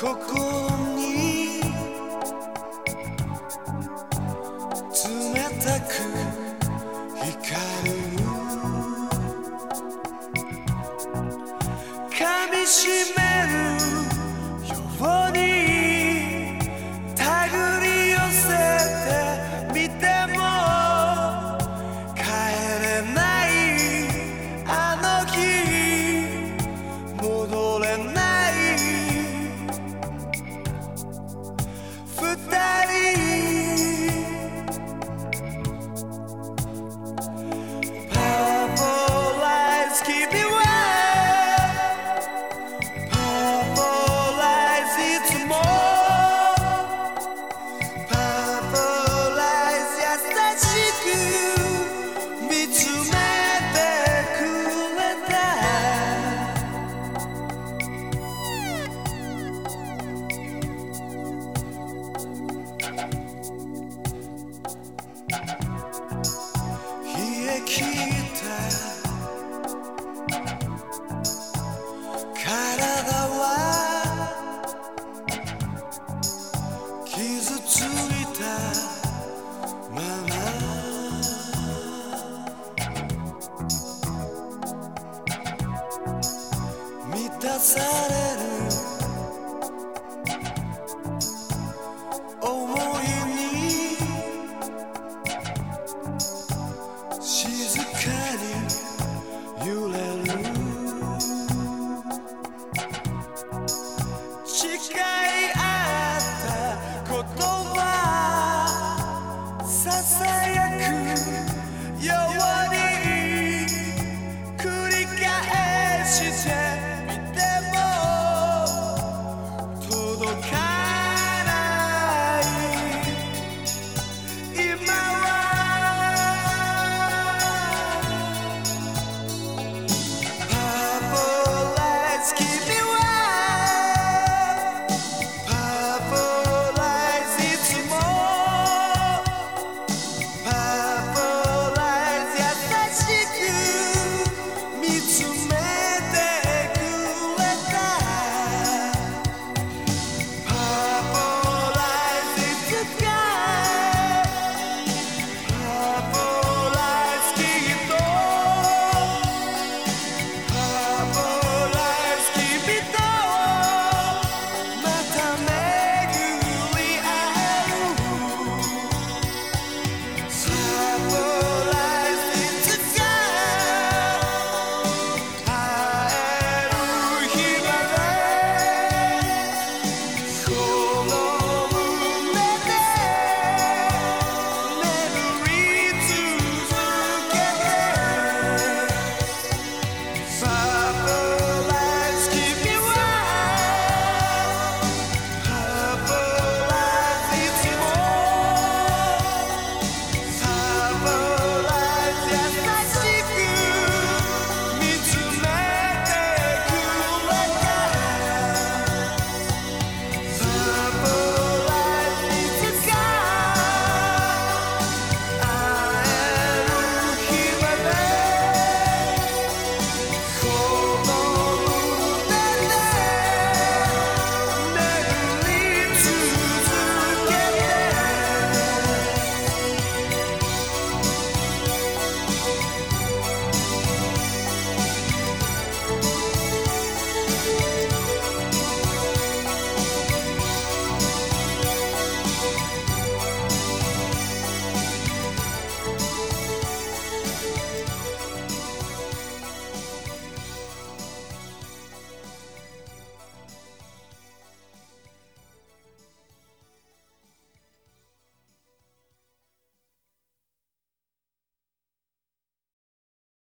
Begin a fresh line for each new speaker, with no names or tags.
ここに冷たく光る。かみしめ but that